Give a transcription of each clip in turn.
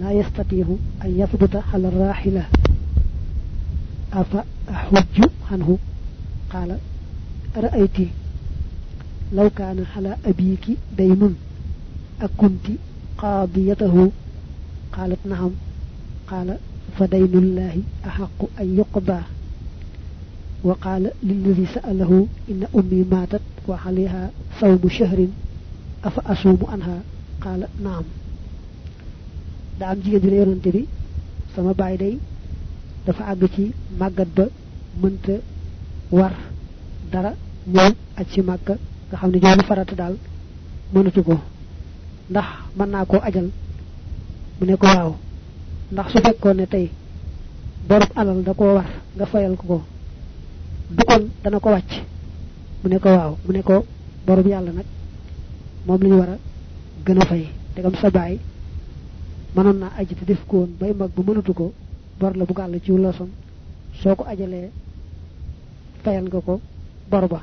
لا يستطيع أن يثبت على الراحلة. أفأحج عنه؟ قال رأيت. لو كان على أبيك دين أكنت قاضيته؟ قالت نعم. قال فدين الله أحق أن يقضى. وقال للذي سأله إن أمي ماتت وعليها صوم شهر أفأصوم عنها؟ قال نعم. Da am jigéen ju ne yonante bi sama baay day dafa àgg ci màggat ba mënta war dara ñëw aj ci màkka nga xam ne joonu farata daal mënatu ko. Ndax mën naa koo ajal? Mu ne ko waaw. Ndax su fekkoon ne tey borub alal da koo war nga fayal ko ko. Du kon dana ko wàcc. Mu ne ko waaw. Mu ne ko borub yàlla nag moom la ñu war a gën a fay. Tegam sa baay mënoon naa aji te def ko woon bay mag bu mënatu ko bor la bu gàll ci losam soo ko ajalee fayal nga ko bor ba.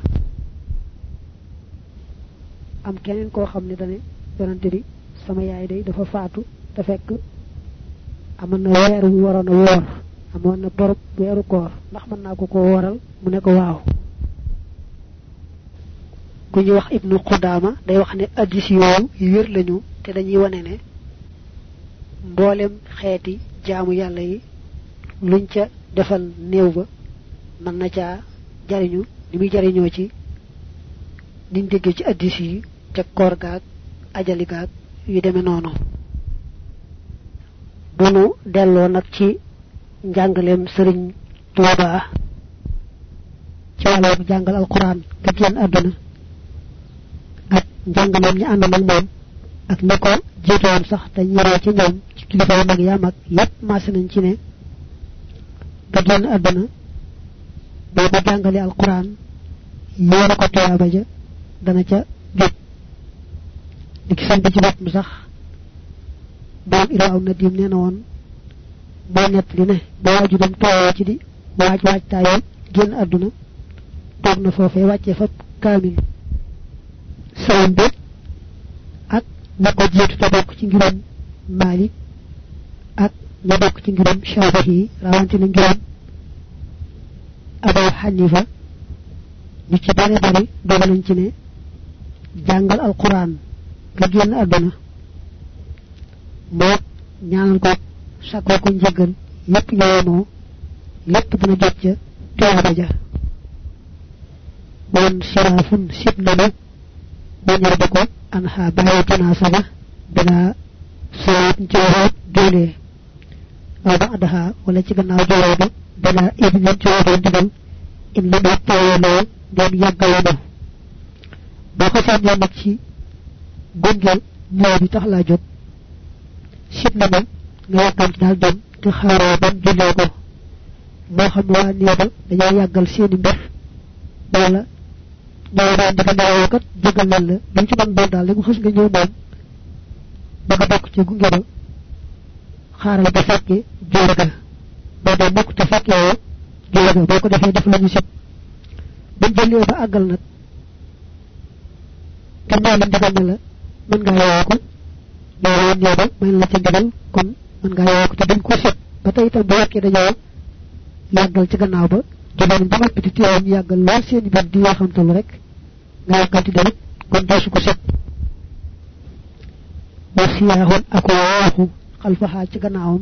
Am keneen koo xam ne dane yonante bi sama yaay day dafa faatu te fekk amoon na weer wu waroon a na koor ndax ko ko mu ne ko waaw. Ku ñu wax ibnu qudama day wax ne addis yooyu yu wér lañu te dañuy ne mboolem xeeti jaamu yàlla yi luñ ca defal néew ba mën na caa jariñu ni muy jariñoo ci niñ déggee ci addis yi ca koor gaag ajali gaag yu demee noonu. Bu nu delloo nag ci njàngaleem sëriñ tuuba ci wàllu jàngal alquran ka génn àdduna ak njàngaleem ñi ànd nag moom ak ne ko jiitoon sax te ñëroo ci ñoom kilifa yu mag yaa mag yépp maase nañ ci ne ka génn àdduna boo ko jàngale alquran yoona ko tuyaaba ja dana ca jot ni ki sant ci boppam sax borom iraaw na dim nee na woon moo nett li ne ba waaju dem toowoo ci di waaj waaj taayu génn àdduna toog na foofee wàccee fa kaamil sawam bi ak ña ko jiitu te bokk ci ngirum malik ña bokk ci ngirum shafihi rawante na ngirum abu hanifa. Ñu ci bari bari dogal nañ ci ne jàngal alquran nga génn àdduna. Moo ñaanal ko sakko ko njëggal yépp ñëwoonoo lépp dina jot ca tuyaaba ja. Woon siraafun sib nanu wañar ba ko an ha bàyyi janaasa ba bila sawat waxoot joolee aw ba adaha wala ci gannaaw joolee ba bila ibnin ci waxoot ndigal in la may teewaloo dem yàggaloo boo ko sànnee nag ci gunge ñëw bi tax laa jóg sib na nag nga yàkkamti daal dem te xaaroo ban jullee ko moo xam waa néew ba dañoo yàggal seeni mbir wala ñoo daan dafa nelawoo kat jógal leen la lu ci mën doon daal li mu xës nga ñëw moom ba nga bokk ci gunge ba xaaral ba fekke jóor ga boo dee bokk te fekkee jóor ga boo ko defee def la ñu sib buñ jëlee ba àggal nag te ñoo la ndigal ne la mën ngaa yowoo ko yow woon yow ba may la ca ndigal kon mën ngaa yowoo ko te dañ ko set ba tey itam bu fekkee dañoo yàggal ci gannaaw ba jëloon ba noppi di teewoon yàggal lool seen biir di yoo xamtalu rek nga yàggal ci damit kon doosu ko set wa siyaaxoon ak waaxu xalfaxaa ci gannaawam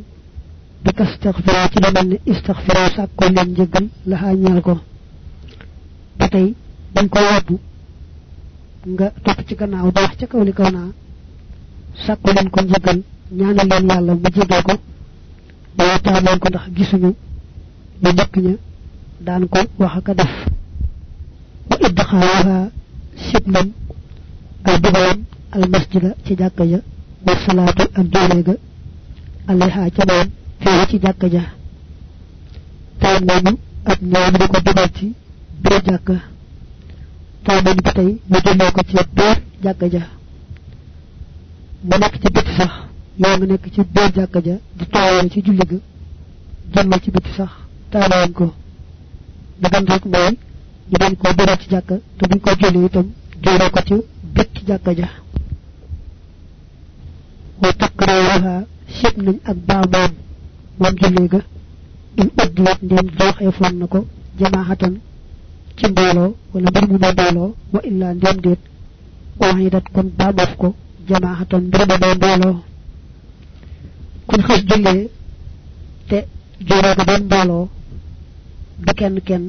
bi ka istaxfira ci lu mel ne istaxfira sàkkoo leen njëggal laxaa ñeel ko ba tey dañ ko woddu nga topp ci gannaaw baax ca kaw li kaw naa sàkku leen ko njëggal ñaanal leen yàlla mu jégal ko ba waxtaan leen ko ndax gisuñu ñu njëkk ña daan ko wax ak def wa idxaaluha sibnan ay dugalam al masjida ci jàkka ja wa salaatu ak julee ga alayha ca moom ci jàkka ja taam nañu ak ñoom di ko dugal ci biir jàkka taam nañu ba tey ñu jullee ko ci biir jàkka ja mu nekk ci biti sax yow nga nekk ci biir jàkka ja di toowee ci julli ga jëmmal ci biti sax taaloon ko dagan rek mooy ñu bañ koo dugal ci jàkka te buñ ko julli itam jullee ko ci bit ci jàkka ja wa takraruha sib nañ ak baamoom moom jullee ga in uddiyat ndem joxeefoon na ko jamaahatan ci mbooloo wala mbir mu ne mbooloo wa illa ndem déet. Waxidat kon baamof ko jamaahatan mbir mu ne mbooloo. Kuñ xas jullee te juróo ga doon mbooloo du kenn kenn.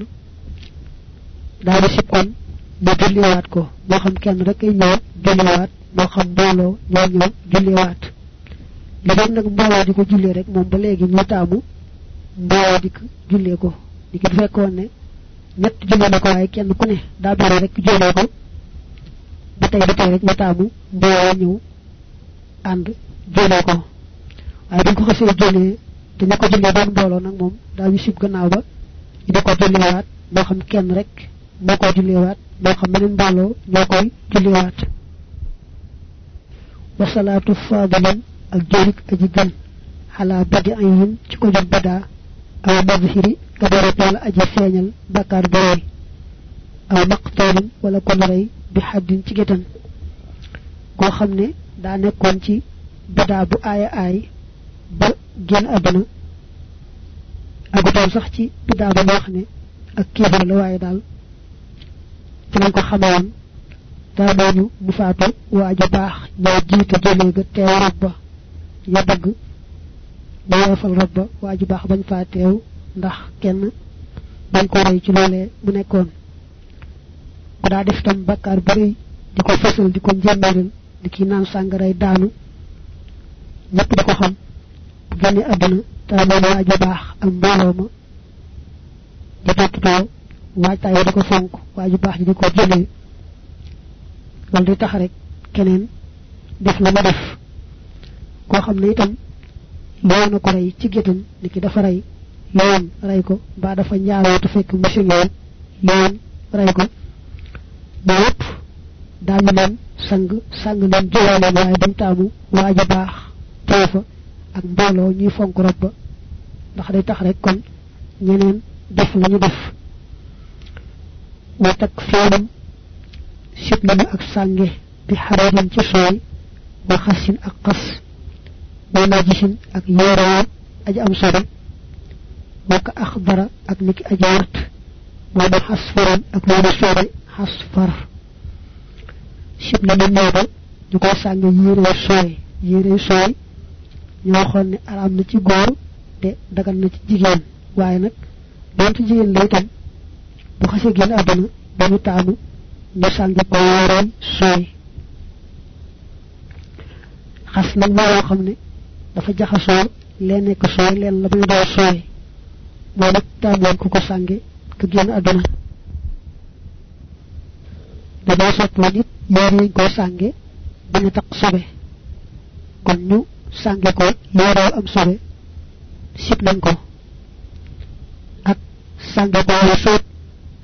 Daal di sib kon mu julliwaat ko. Moo xam kenn rek ay ñëw julliwaat. Moo xam mbooloo ñoo ñëw julliwaat li doon nag mbooloo di ko rek moom ba léegi ñu taamu mbooloo di jullee ko. Di ki fekkoon ne ñett jullee na ko waaye kenn ku ne daa bari rek jullee ko. Ba tey ba tey rek ñu taamu mbooloo ñëw ànd jullee ko. Waaye buñ ko xasee jullee te ña ko jullee doon mbooloo nag moom daa ñu gannaaw ba ñu ko julliwaat moo xam kenn rek moo ko julliwaat moo xam beneen mbooloo ñoo koy julliwaat wa salaatu faadilin ak jërik aji gën xalaa badi ayin ci ko jóg badaa aw mazhiri ka deret wala aji feeñal bakkaar bu rëy aw maqtoolin wala kon rëy bi xaddin ci gétan koo xam ne daa nekkoon ci badaa bu aaya aay ba génn àdduna agutoon sax ci bidaa ba wax ne ak kéefar la waaye daal ci lañ ko xamewoon daa mooñu mu faatu waaju baax ñoo jiite jëlee ga teew ba ya dëgg ba woofal rob ba waaju baax bañ faa teew ndax kenn bañ ko rey ci loolee mu nekkoon. Ku daa def tam bakkaar bu rëy di ko fësal di ko njëmmeeral di ki naan sàngaray daanu. Ñëpp di ko xam bu génne àdduna daa moom waaju baax ak mbooloo di toppatoo waajtaay wa di ko fonk baax di ko jëlee. Loolu tax rek keneen def la ma def koo xam ne itam yoon na ko rey ci gétam ni ki dafa rey yoon rey ko mbaa dafa ñaawoo te fekk machine yoon yoon rey ko ba yépp daañu leen sang sang leen jëlee leen waaye dañ taamu waaju baax teew fa ak mbooloo ñuy fonk rob ba ndax day tax rek kon ñeneen def lañu def wa tak fiinam sib nañu ak sànge bi xararin ci sooy wa xasin ak xas wa najisin ak yeeroo aji am sori. Wa ka axdara ak niki aji wart wa ma xasfaran ak loolu soore xasfar. Sib nañu neeba ñu ko sànge yére sooy yére sooy ñu waxoon ne araam na ci góor te dagal na ci jigéen. Waaye nag donte jigéen la itam bu xasee génn àdduna dañu taamu ñu sàngi ko yoroon sooy. Xas nag moo yoo xam ne dafa jaxasoo leen nekk sooy leen la muy doo sooy. Moo nag taamoon ku ko sànge ka génn àdduna. Dañoo soppoon it yére yi koy sànge bañ a sobe. Kon ñu sànge ko yoroo am sobe sib nañ ko. Ak sànge ko wala sóot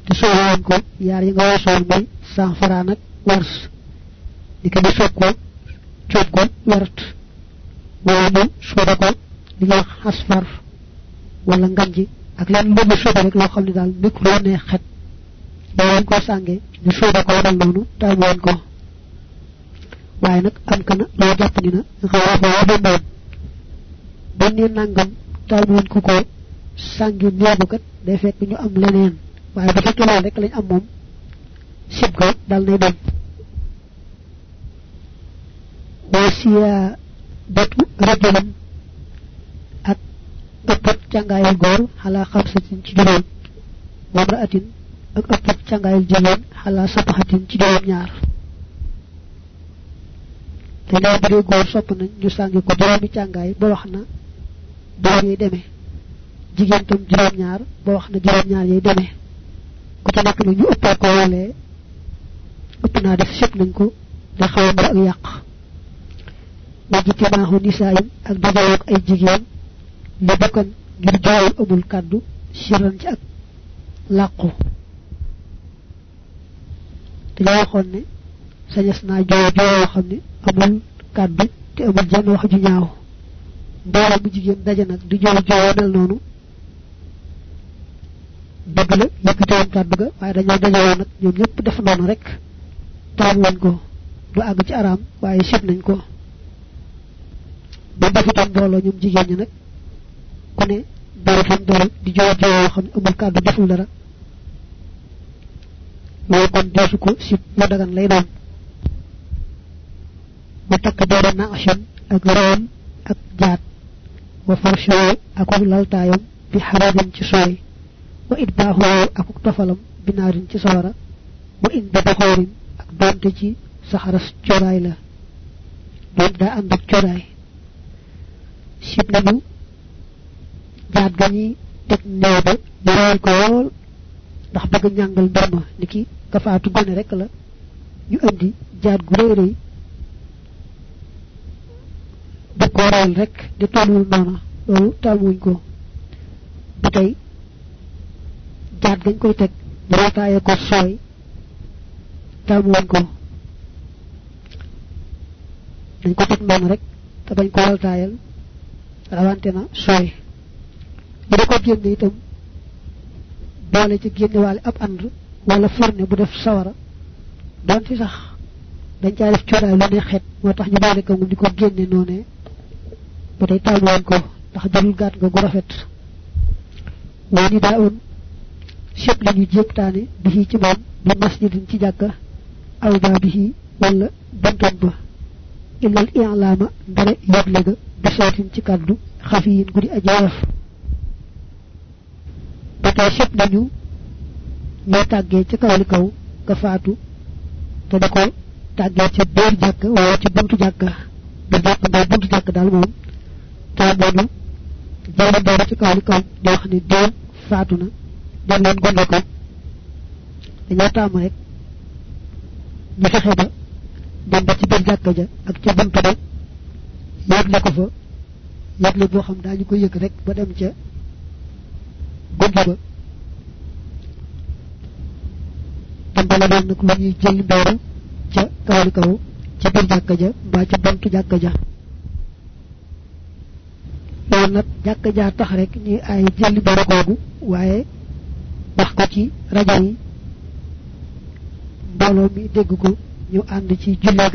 te soowoon ko yaar yi nga wasoon mooy san faraan ak wars. Di ko di soog ko coob ko wert wala ñu sooda ko li nga wax asfar wala nganji ak lu mu sooda rek loo xam ne daal nekk loo neex xet. Yow ko sànge ñu sooda ko waral noonu taamoon ko. Waaye nag am ka na loo jàpp ni na nga wax wa moom. Ba ne nangam taamoon ku ko sàngi neebu kat day fekk ñu am leneen. Waaye bu fekkee loolu rek lañ am moom sib ko dal nay dem. Wasiya batu rajulam ak ëppat càngaayal góor xalaa xamsatin ci juróom wamraatin ak ëppat càngaayal jigéen xalaa sapaxatin ci juróom ñaar. Te nee bu dee góor sopp nañ ñu sàngi ko juróomi càngaay ba wax na boor yi demee. Jigéen tam juróom ñaar ba wax na juróom ñaar yi ku ci ñu ko woolee ëpp def sëpp nañ ko da ak wa jitimaahu nisaayin ak dajaloog ay jigéen li bakkan ngir jooyal amul kàddu siran ci ak làqu. Dañoo waxoon ne sañes naa jooy jooy yoo xam ne amul kàddu te amul jenn wax ju ñaaw. Mbooloo bu jigéen daje nag di jooy jooy mel noonu dëgg la yëkkati woon kàddu ga waaye dañoo dajewoo nag ñoom ñëpp def noonu rek taam woon ko. Du àgg ci araam waaye sib nañ ko ba defutoon mbooloo ñoom jigéen ñi nag ku ne bari fan bari di joo joo xam amul kàddu deful dara. Loolu kon deesu ko sib lu dagan lay doon. Mu takk doora na ashan ak roon ak jaat wa farshoo ak laltaayam bi xarabin ci sooy wa idbaaxoo ak tofalam binaarin ci sawara wa in bi ak donte ci saxaras coraay la. Doon daa ànd ak sib nañu jaat ga ñuy teg néew ba ñu rool ko lool ndax bëgg ñàngal mbir ma ni ki gone rek la ñu andi jaat gu rëy rëy bëgg ko rool rek di tolluwul noona loolu taamuñ ko ba tey jaat gañ koy ko ko dañ ko rek te bañ ko waltaayal rawante na sooy. Bu da ko génne itam boole ci génne waale ab ànd wala fourne bu def sawara. Donte sax dañ caa def coraay lu ne xet moo tax ñu boole ko mu di ko génne noonee ba tey taamuwoon ko ndax jarul gaat nga gu rafet. Waa ni daa un sëpp lañu jéegtaane bi ci moom bi masjidin ci jàkka aw baa bi wala bantoon ba. Illal i'laama ndare yëgle bi sootin ci kàddu xafiyin gu di aji woyof ba tey sëpp nañu ñoo tàggee ca kaw li kaw nga faatu te da ko tàggee ca biir jàkk wala ca buntu jàkk biir jàkk mbaa buntu jàkk daal moom taamoonu jawla dara ci kaw li kaw di wax ni diw faatu na dem leen gonde ko. Dañoo taamu rek ñu fexe ba dem ba ci biir jàkk ja ak ca buntu ba yëgle ko fa yëgle boo xam daañu ko yëg rek ba dem ca gunge ba. Dambala doon nag lu ñuy jël mbooru ca kawali kaw ca biir jàkka ja mbaa ca bantu jàkka ja. Loolu nag jàkka jaa tax rek ñuy ay jël mbooru googu waaye wax ko ci rajo yi. Mbooloo mi dégg ko ñu ànd ci taamoo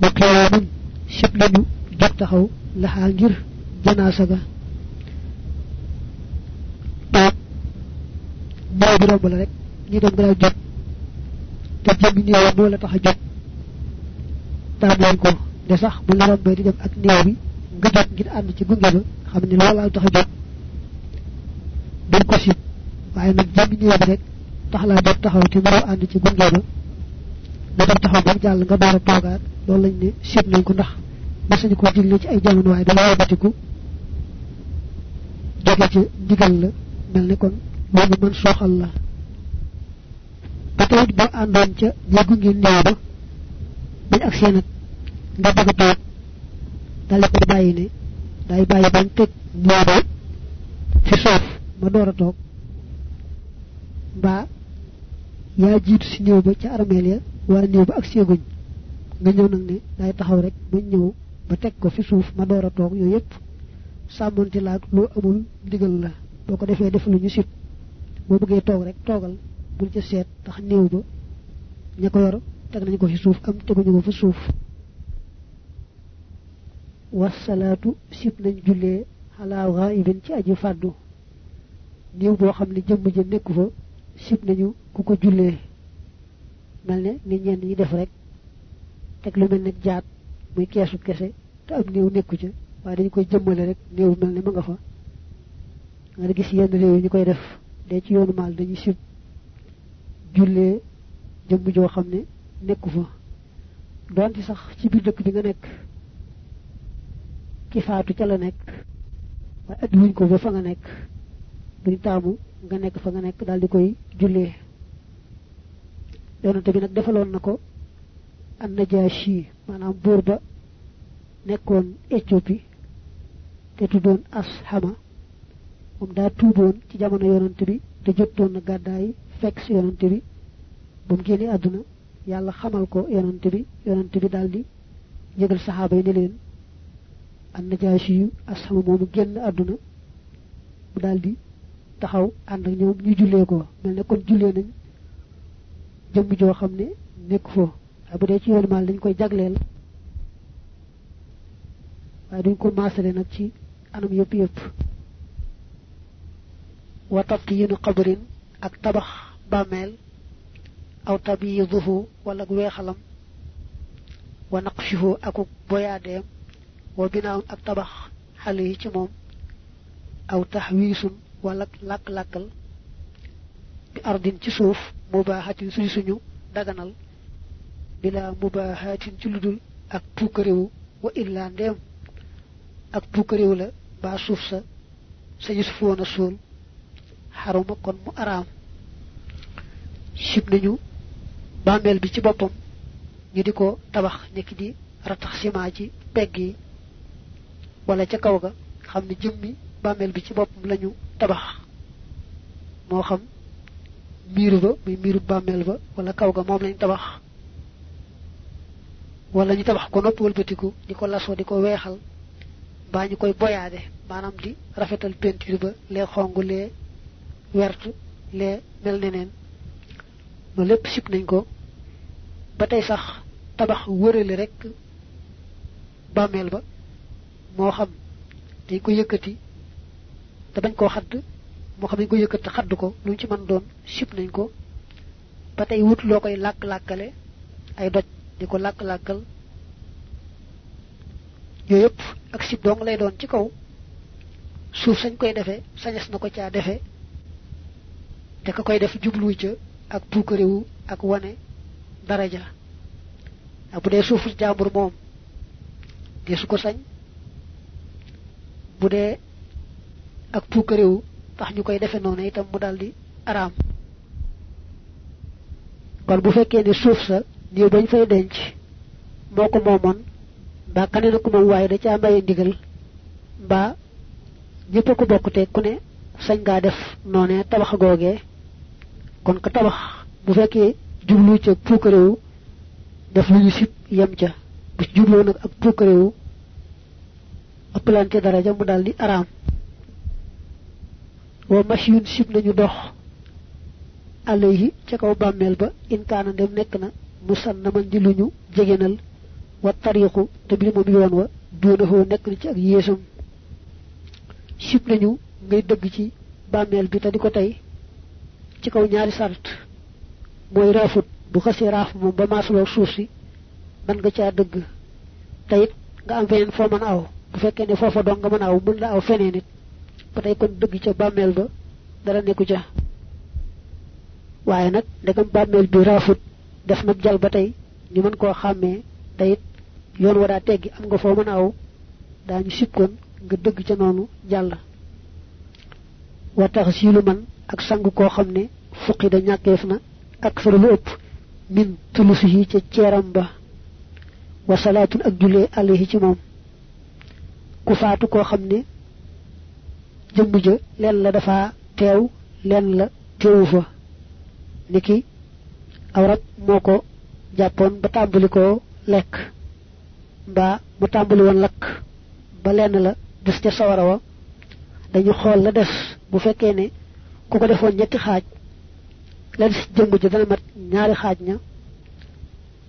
ba sib lañu jóg taxaw laxaa ngir janaasa ga toog néew bi romb la rek ñi dem nga jóg te jëmmi néew moo la tax a jóg taam ko de sax bu la rombee di dem ak néew bi nga jóg ngir ànd ci gunge ba xam ne loolaa tax a duñ ko sib waaye nag jëmmi néew bi rek tax laa jóg taxaw te mënoo ànd ci gunge ba dem taxaw ba jàll nga door a toogaat loolu lañ ne sib nañ ko ndax mas nañu ko digle ci ay jamono waaye wabatiku jóge ci ndigal la mel ne kon loolu mën sooxal la. Ba tawit boo àndoon ca ñeegu ngeen néew ba bañ ak seen nga bëgg toog dale ko bàyyi ne day bàyyi bañ teg néew ba fi suuf ma door a toog mbaa yaa jiitu si néew ba ca ya néew ba ak seeguñ nga ñëw nag ne day taxaw rek ba ñëw ba teg ko fi suuf ma door a toog yooyu yépp sàmmonte laag loo amul ndigal la. boo ko defee def lu ñu sib. boo bëggee toog rek toogal bul ca seet tax néew ba ña ko yor teg nañu ko fi suuf am teguñu ko fa suuf. wasalaatu sib nañ jullee xalaa ghaibin ci aji fàddu. néew boo xam ne jëmm ja nekku fa sib nañu ku ko jullee. mel ne ni ñenn ñi def rek teg lu mel ne jaat muy keesu kese te am néew nekku ca waaye dañu koy jëmmale rek néew mel ne ma nga fa nga gis yenn réew yi ñu koy def dee ci yoonu maal dañuy sib jullee jëmm joo xam ne nekku fa doonte sax ci biir dëkk bi nga nekk ki faatu ca la nekk waaye at wuñ ko ba fa nga nekk duñ taamu nga nekk fa nga nekk daal di koy jullee yonante bi nag defaloon na ko an najashi maanaam buur ba nekkoon Éthiopie te tuddoon Ashama moom daa tuuboon ci jamono yonante bi te jottoon na gàddaay fekk si yonante bi. Ba génnee àdduna yàlla xamal ko yonante bi bi daal di yëgal saxaaba yi ne leen Annajaashi yu Ashama moomu génn àdduna mu daldi taxaw ànd ak ñoom ñu jullee ko. Mel ne jullee nañ jëmm joo xam ne nekk foo bu dee ci yoonu maal dañ koy jagleel waaye duñ ko maasale nag ci anam yëpp yëpp wa tatyinu qabrin ak tabax bàmmeel aw tabyiduhu wala weexalam wa naqshuhu akuk boyaadeem wa binaawun ak tabax xale yi ci moom aw taxwiisun wala làkk-làkkal bi ardin ci suuf mubaaxatin suñ suñu daganal بلا مباهات جلد أك بوكريو وإلا ندم أك بوكريو لا با سوفسا سيس فونا سول. حرام كون مو ارام شيب نيو بامبل بي سي بوبم ني ديكو تبخ نيك دي راتخ سيما جي بيغي ولا تا كاوغا خامني جيمي بامبل بي سي بوبم لا نيو تبخ. مو خام ميرو با مي ميرو بامبل با ولا كاوغا موم لا نيو تبخ. Wala ñu tabax ko nopp wëlbatiku di ko lasoo di ko weexal mbaa ñu koy di rafetal peinture ba lee xong lee wert lee mel neneen loolu lépp sib nañ ko. Ba tey sax tabax rek ba moo xam dañ ko yëkkati te bañ koo xadd moo xam ko yëkkati xadd ko lu ci mën doon sib nañ ko. Ba tey wut loo ay doj di ko làkk-làkkal yooyu yëpp ak sib dong lay doon ci kaw. Suuf sañ koy defee sañes na ko caa defee. Te ka koy def jubluwu ca ak puukarewu ak wane daraja. Ak bu dee suufu jàmbur moom de su ko sañ. Bu ak puukarewu tax ñu koy defe itam mu daldi araam. Kon bu fekkee ne suuf sa néew bañ fay denc. Moo ko moomoon. Mbaa kane na ko moom waaye da caa maye ndigal. Mbaa ñëpp ko bokkute ku ne sañ ngaa def noonee tabax googee. Kon ka tabax bu fekkee jublu ca puukarewu def lu ñu sib yem ca. Bu ci jubloo nag ak puukarewu ëppalante daraja mu daldi araam. Wa machine sib nañu dox. Alayhi ca kaw bàmmeel ba inkaana ndem nekk na musannaman di lu ñu jegenal wa tariixu te bi moom yoon wa doonafoo nekk na ci ak yéesam. Sib nañu ngay dëgg ci bàmmeel bi te di ko tey ci kaw ñaari sart. Mooy raafut bu xasee raaf moom ba maasuloo suuf man nga caa dëgg. Te nga am feneen foo mën a aw. Bu fekkee ne foofa dong nga mën a aw mën la aw feneen it. Ba tey kon dëgg ca bàmmeel ba dara ca. Ndegam bàmmeel bi def na jal ba tey ñu mën koo xàmmee te it yoon wa daa teggi am nga foo mën a aw daañu sibkoon nga dëgg ca noonu jàll wa tax siilu man ak sang koo xam ne fuqi da ñàkkeef na ak sara lu ëpp min tulusi yi ca ceeram ba wa salaatun ak jullee alayhi ci moom ku faatu koo xam ne jëmm ja leen la dafa teew leen la teewu fa niki aw rab moo ko jàppoon ba tàmbali koo lekk mbaa mu tàmbali woon lakk ba lenn la des ca sawara wa dañu xool la des. Bu fekkee ne ku ko ñetti xaaj la des jëmm ji dana mat ñaari xaaj ña.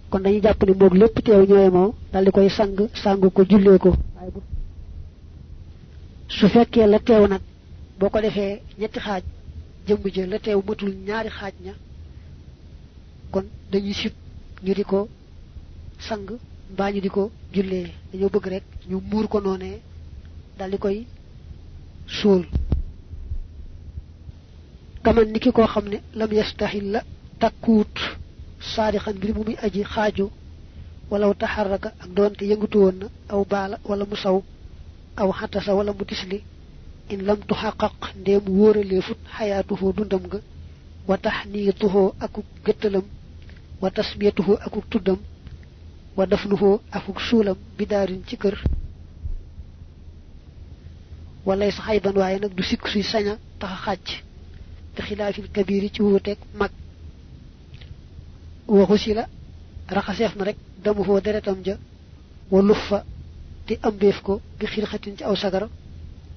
Kon dañuy jàpp ni moog lépp teew ñooye moo dal di koy sang sang ko jullee ko. Su fekkee la teew nag boo ko defee ñetti xaaj jëmm ji la teew matul ñaari xaaj ña kon dañuy sib ñu di ko sang mbaa ñu di ko jullee bëgg rek ñu muur ko noonee dal di koy suul kaman niki koo xam ne lam yastahil la takkuut saadixan mbir mu muy aji xaaju walaw taxaraka ak doonte yëngatu woon na aw baala wala mu saw aw xatasa wala mu tisli in lam tuxaqaq ndéem wóoraleefut xayaatuhoo dundam nga wa taxniituhoo akuk gëttalam وتسميته أكو تدم ودفنه أكو سولم بدار تكر وليس أيضا وعينك دسيك في سنة تخاج تخلاف الكبير تهوتك مك وغسل رخصيف نرك دمه ودرت أمجا ولف تي أمبيفكو بخلقة أو سقر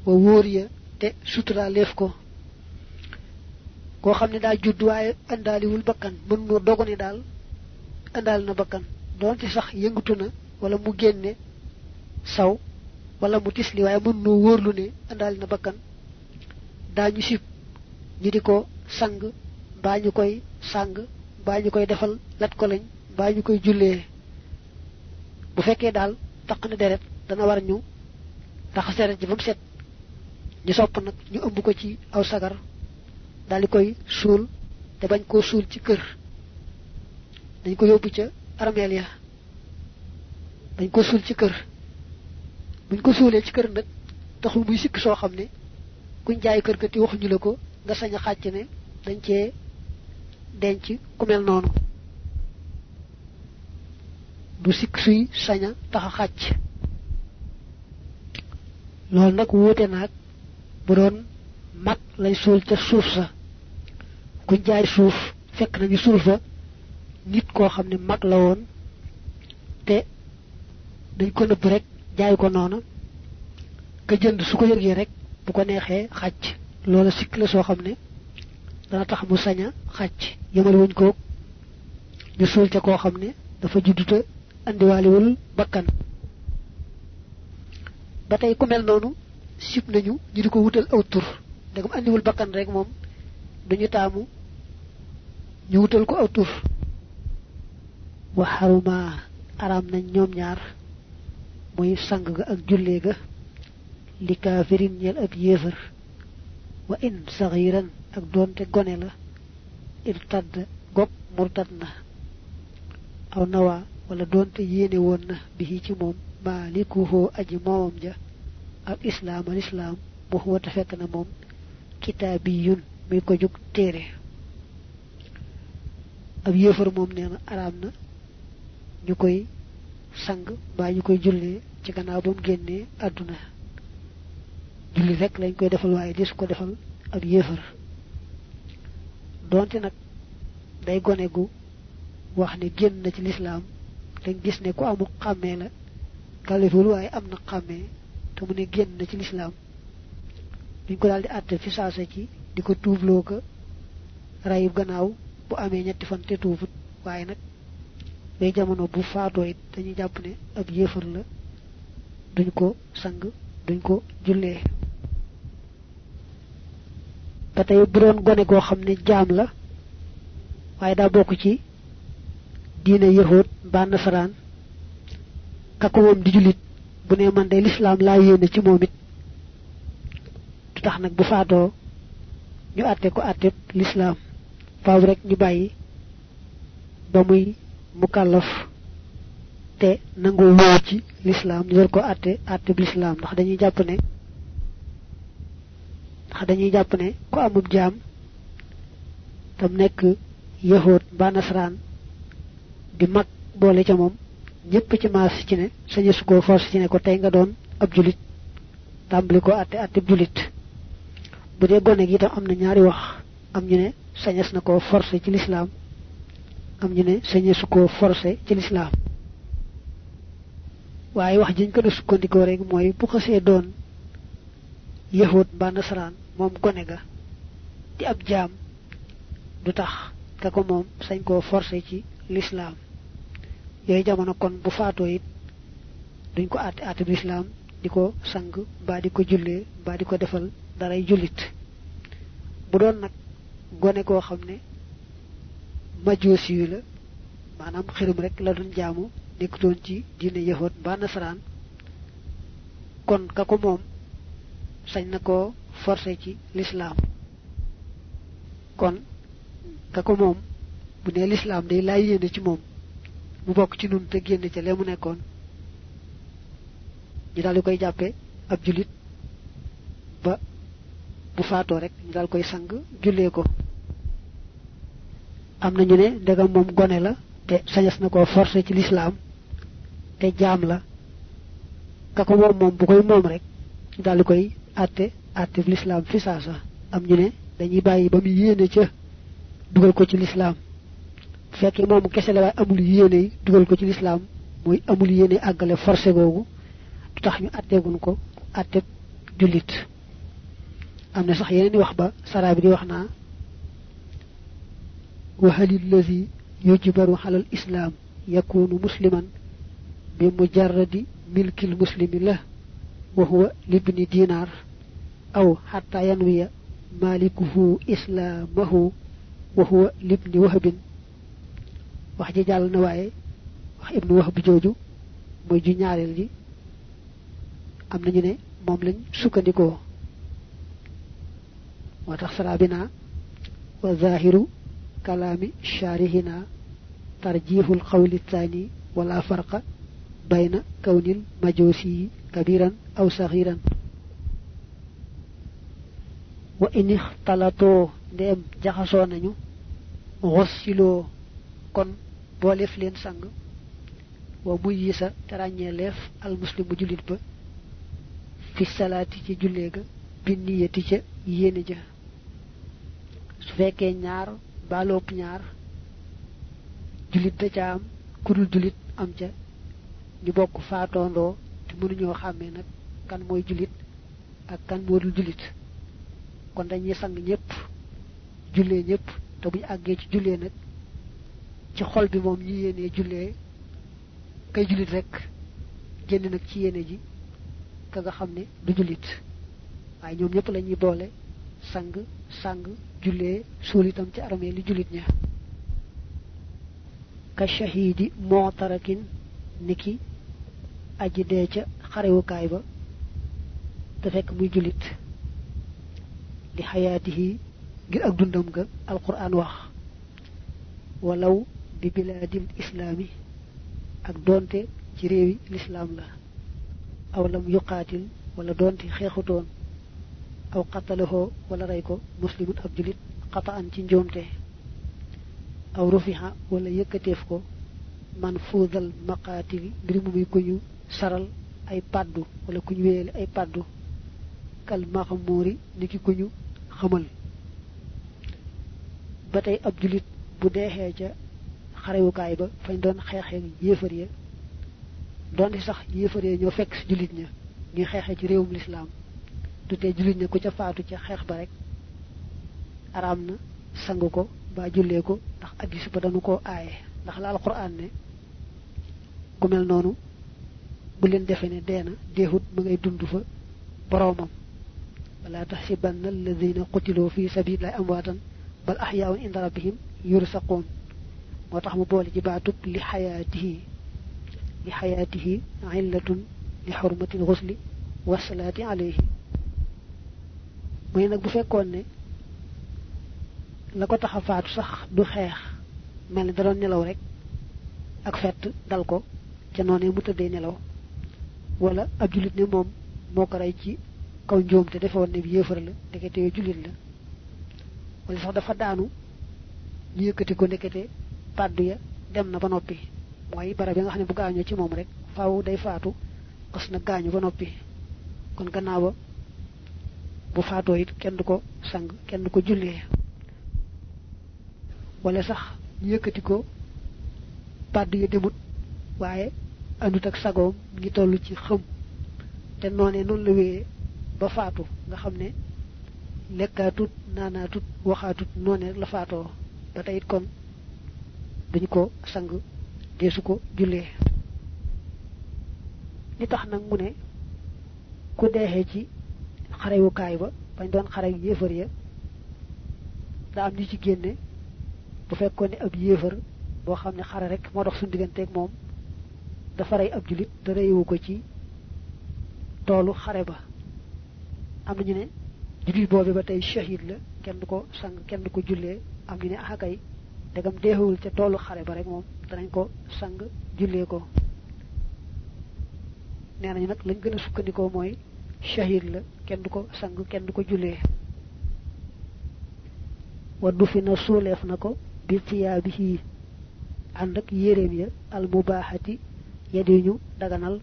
ووريا تي سترا ليفكو ko xamne da judduwaye andali wul bakkan mën no dogone dal indaal na bakkan. Doonte sax yëngatu na wala mu génne saw wala mu tisli waaye mën noo wóorlu ne andaali na bakkan. Daañu sib ñu di ko sang mbaa ñu koy sang mbaa ñu koy defal lat ko lañ mbaa ñu koy jullee. Bu daal taq na deret dana war ñu raxas deret ji ba mu set. Ñu sopp nag ñu ëmb ko ci aw sagar daal te bañ koo suul ci kër dañ ko yóbbu ca armeel ya. Dañ ko suul ci kër. Buñ ko suulee ci kër nag taxul muy sikk soo xam ne kuñ jaay kër kati waxuñu la ko nga sañ a xàcc ne dañ cee denc ku mel noonu. Du sikk suy sañ a tax a xàcc. Loolu nag wuute naag bu doon mag lay suul ca suuf sa. Kuñ jaay suuf fekk nañu suul fa nit koo xam ne mag la woon te dañ ko nëbb rek jaay ko noonu ka jënd su ko yëgee rek bu ko neexee xàcc. Loola sikk la soo xam ne dana tax mu sañ a xàcc. Yemal wuñ ko ñu suul ca koo xam ne dafa judduta andiwaaliwul bakkan. Ba tey ku mel noonu sib nañu ñu di ko wutal aw tur. Ndegam andiwul bakkan rek moom duñu taamu ñu wutal ko aw tur wa haruma aram nañ ñoom ñaar muy sang ga ak jullee ga li kaafirin ñel ab yéefar wa in saxiran ak doonte gone la irtad gog murtad na aw nawa wala doonte yéene woon na bi ci moom malikuhu aji moomam ja al islam al islam mu huwa ta fekk na moom kitaabiyun muy ko jug téere ab yéefar moom nee na araam na ñu koy sang mbaa ñu koy jullee ci gannaaw ba mu génnee àdduna. Julli rek lañ koy defal dis ko defal ab yéefar. Donte nag day gone gu wax génn na ci lislaam gis ne ku amu xàmmee la kaliful waaye am na xàmmee te mu ne génn na ci lislaam. Duñ ko daal di fi saasa ci di ko tuubloo ko rayub gannaaw bu amee ñetti fan te tuubut waaye nag day jamono bu faatoo it dañuy jàpp ne ab yéefar la. Duñ ko sang duñ ko jullee. Ba tey bu doon gone goo xam ne jaam la waaye daa bokk ci diine yahood mbaa nasaraan kako moom di julit bu ne man day lislaam laa yéene ci moom it. Du tax nag bu faatoo ñu àtte ko àtte lislaam. Faaw rek ñu bàyyi ba muy mukallaf te nangoo wóor ci lislaam ñu ko àtte àtte lislaam ndax dañuy jàpp ne ndax dañuy jàpp ne ku amub jaam tam nekk yahood mbaa nasaraan di mag boole ca moom ñëpp ci ci ne sañu su ko force ci ne ko tey nga doon ab julit tàmbali ko àtte àtte julit. Bu dee gone gi itam am na ñaari wax am ñu ne sañes na ko forcé ci lislaam am ñu ne sañesu ko forcé ci lislaam waaye wax jiñ ko da sukkandikoo rek mooy bu xasee doon yahud mbaa nasaraan moom gone ga di ab jaam du tax ka ko moom sañ koo forcé ci lislaam yooyu jamono kon bu faatoo it duñ ko àtte àtte lislaam di ko sang mbaa di ko jullee mbaa di ko defal daray jullit. Bu doon nag gone koo xam ne majoosi yu la maanaam xirum rek la doon jaamu nekkutoon ci diine yahud mbaa nasaraan. Kon ka ko moom sañ na forcé ci lislaam. Kon ka ko moom bu ne lislaam day laay yéene ci moom mu bokk ci nun te génn ca lee mu nekkoon. Ñu daal koy jàppe ab julit ba bu faatoo rek ñu daal koy sang jullee ko am na ñu ne ndegam moom gone la te sañas na ko forcé ci lislaam te jaam la. Ka ko moom moom bu koy moom rek di koy àtte àtte lislaam fi saasa. Am ñu ne dañuy bàyyi ba mu yéene ca dugal ko ci lislaam. Bu fekkee moom kese la amul yéene dugal ko ci lislaam mooy amul yéene àggale forcé googu du tax ñu àtteegun ko àtte jullit. Am na sax yeneen wax ba saraa bi di wax وهل الذي يجبر على الإسلام يكون مسلما بمجرد ملك المسلم له وهو لابن دينار أو حتى ينوي مالكه إسلامه وهو لابن وهب؟ وحجي جال نواي ابن وهب جوجو موي جي نياريل دي ام نيو ني موم لاني سوكانديكو وتخسر بنا وظاهر wala farqa bayna kawnil majusi kabiran aw saghiran wa in ikhtalato dem jaxaso nañu ghassilo kon bolef len sang wa muyisa taragne lef al muslimu julit ba fi salati ci julle ga bi niyati ca yene ja su fekke ñaar balop ñaar julit da ca am kudul julit am ca. Ñu bokk faatondo te mënu ñoo xàmmee nag kan mooy julit ak kan modul julit. Kon dañuy sang ñëpp jullee ñëpp te buñ àggee ci jullee nag ci xol bi moom ñi yéenee jullee kay julit rek génn nag ci yéene ji ka nga xam ne du julit. Waaye ñoom ñëpp la ñuy boole sang sang jullee suul itam ci armée li julit ña. Ka shahidi mu'tarakin niki aji dee ca xarewukaay ba te fekk muy julit. Li hayatihi ngir ak dundam ga alquran wax. Walaw bi biladil islami ak donte ci réewi l'islam la. Aw lam wala donte xexutoon أو قتله ولا رأيكو مسلم أو جليد قطعا تنجومته أو رفيها ولا يكتفكو منفوذ المقاتل غريم ميكوني سرال أي بادو ولا كنويل أي بادو كالمغموري نكي كنيو خمل batay ab julit bu dexé ca xarewu kay ba fañ doon xexé yéfer ya doon sax yéfer ya ñoo fekk julit ña ñu xexé ci réewum l'islam du tee julit ña ku ca faatu ca xeex ba rek araam na sang ko ba jullee ko ndax addis ba dañu koo aaye ndax la alquran ne ku mel noonu bu leen defe ne deena deexut ma ngay dund fa boroomam تحسبن الذين قتلوا في سبيل الله امواتا بل احياء عند ربهم يرزقون motax mu boole ci baatub li xayaatihi li xayaatihi illatun li xurmati lxusli wasalaati alayhi muy nag bu fekkoon ne la ko tax a faatu sax du xeex mel da doon nelaw rek ak fett dal ko ca noonee mu tëddee nelaw. Wala ab julit ne moom moo ko rey ci kaw njoom te defoon ne bi la ndekete yoo julit la. Wala sax dafa daanu ñu yëkkati ko ndekete paddu ya dem na ba noppi. Mooy barab yi nga xam ne bu gaañoo ci moom rek faaw day faatu xas na gaañu ba noppi. Kon gannaaw bu faatoo it kenn du ko sang kenn du ko wala sax ñu ko paddu ya demut waaye andut ak sagoom ngi toll ci xëm. Te noonee noonu la wéyee ba faatu nga xam ne lekkaatut naanaatut waxaatut la faatoo. Ba tey kon ko sang deesu ko jullee. Li tax nag mu ne ku deexee ci xarewukaay ba bañ doon xare yéefar ya da am ñu ci génne bu fekkoon ab yéefar boo xam ne xare rek moo dox suñu digganteeg moom dafa rey ab julit te reyewu ko ci toolu xare ba. Am nañu ne julit boobu ba tey shahid la kenn du ko sang kenn du ko jullee. Am ñu ne axakay dagam deexewul ca toolu xare ba rek moom danañ ko sang jullee ko. Nee nañu nag lañ gën a sukkandikoo shahid la kenn du ko sang kenn du ko jullee. Waddu fi na suuleef na bi ya al mubaaxati yadi ñu daganal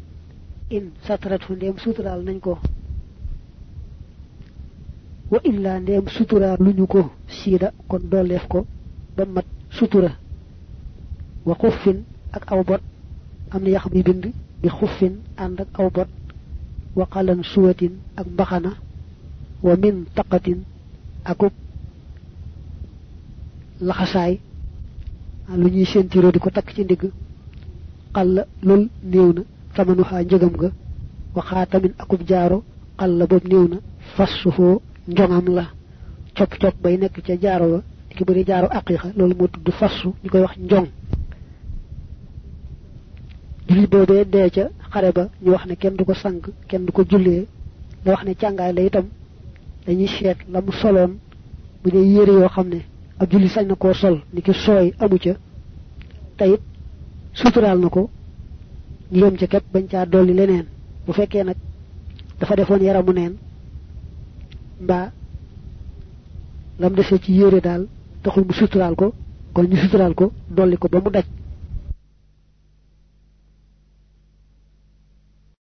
in satrat fu ndeem suturaal nañ ko. Wa illa ndeem suturaal luñu ko siida kon dooleef ko ba mat sutura. Wa xuffin ak aw bot am bi bind bi xuffin ànd wa qalan suwatin ak mbaxana wa min taqatin akub laxasaay lu ñuy sentiro di ko takk ci ndigg. Xalla lool néew na tamanuxaa njëgam ga. Wa khatamin akub jaaro xalla boobu néew na fassuhoo la. Cop bay jaaro ki jaaro aqiqa fassu ñu wax njong julli boobee dee ca xare ba ñu wax ne kenn du ko sang kenn du ko jullee la wax ne càngaay la itam dañuy seet la mu bu dee yére yoo xam ne ab julli sañ na sol ni ki amu ca tayit suturaal na ko ñu yem ca képp bañ caa dolli leneen. Bu fekkee nag dafa defoon yaramu neen mbaa lam defee ci yére daal taxul mu suturaal ko kon ñu suturaal ko dolli ko ba mu daj